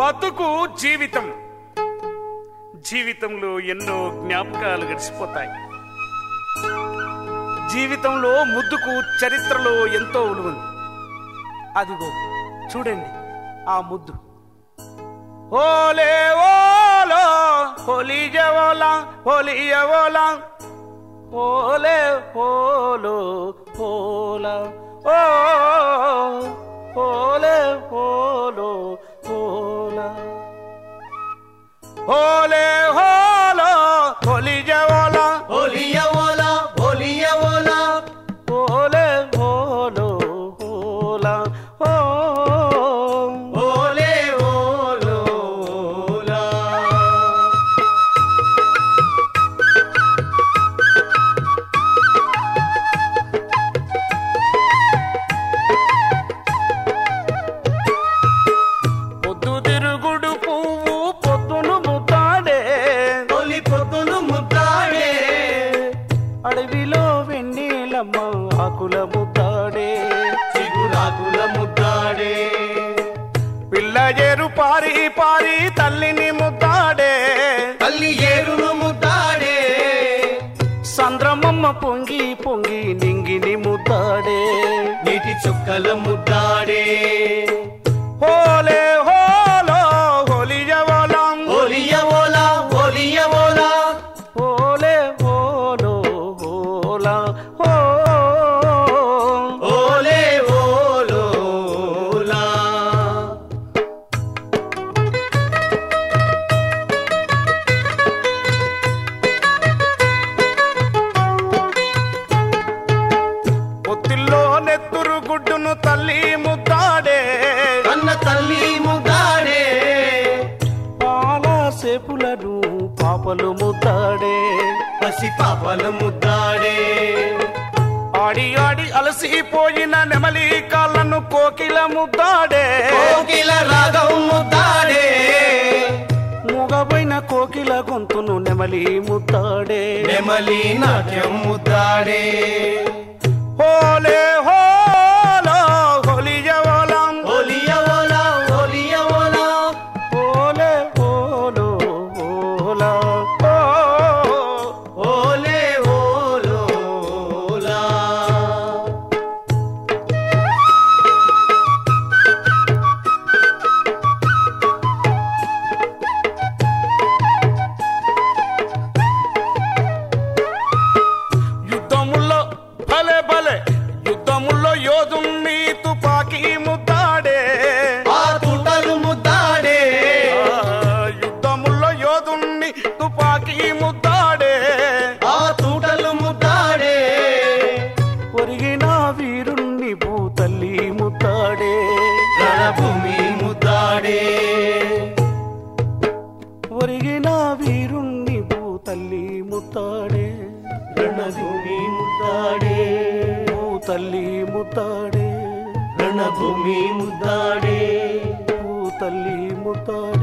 బతుకు జీవితం. జీవితంలో ఎన్నో జ్ఞాపకాలు గడిచిపోతాయి. జీవితంలో ముద్దుకు చరిత్రలో ఎంతో ఉంది అదిగో చూడండి ఆ ముద్దు. ఓలే ఓలో హోలిజవోలా హోలియవోలా ఓలే ఓలో ఓలా ఓ ఓలే అడవిలో వెన్నీలమ్మ ఆకుల ముద్దాడే. చిగురాకుల ముద్దాడే. పిల్ల ఏరు పారి పారి తల్లిని ముద్దాడే. తల్లి ఏరును ముద్దాడే. సంద్రమమ్మ పొంగి పొంగి నింగిని ముద్దాడే. నీటి చుక్కల ముద్దాడే. నెత్తురు గుడ్డును తల్లి ముద్దాడే. కన్న తల్లి ముద్దాడే. పాల సేపులను పాపలు ముద్దాడే. పసి పాపల ముద్దాడే. ఆడి ఆడి అలసిపోయిన నెమలి కాళ్ళను కోకిల ముద్దాడే. కోకిల రాగం ముద్దాడే. మూగబోయిన కోకిల గొంతును నెమలి ముద్దాడే. నెమలి నాట్యం ముద్దాడే. ముద్దాడే. రణభూమి ముద్దాడే. ఒరిగిన వీరుణ్ణి భూతల్లి ముద్దాడే. రణభూమి ముద్దాడే. భూతల్లి ముద్దాడే. రణభూమి ముద్దాడే. భూతల్లి ముద్దాడే.